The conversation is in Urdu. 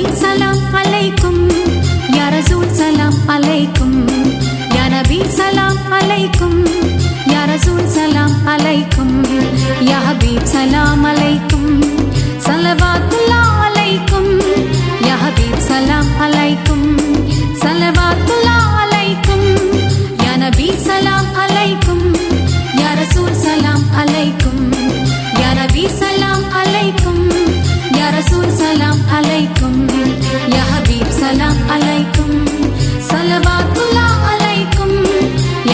نبی سلام علیکم یا رسول سلام علیکم یا نبی سلام علیکم یا رسول سلام علیکم یا حبیب سلام علیکم صلوات اللہ علیکم یا حبیب سلام علیکم صلوات اللہ علیکم یا نبی سلام علیکم یا رسول سلام علیکم یا نبی سلام علیکم یا رسول سلام علیکم یا سلام علیکم